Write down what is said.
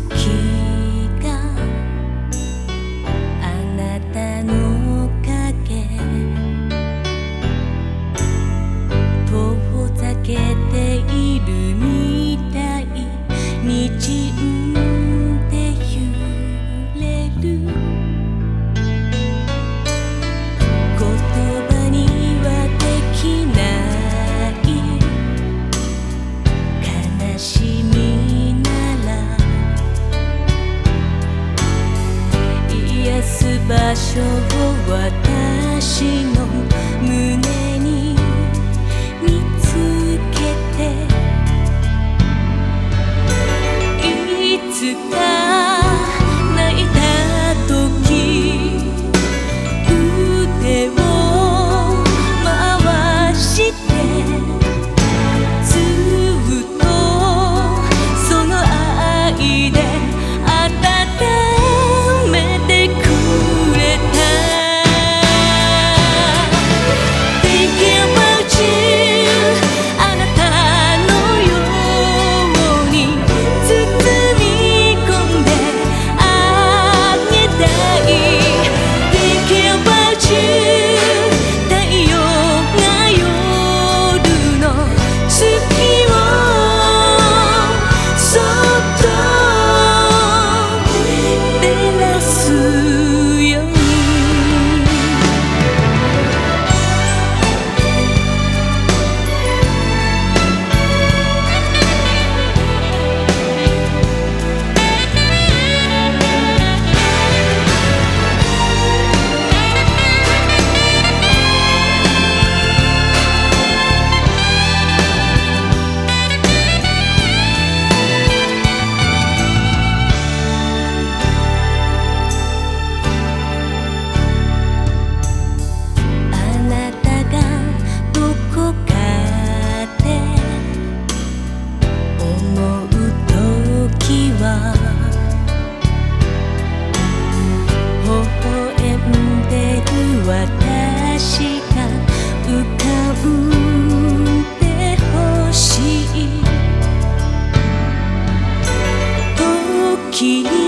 to 場所を私の胸君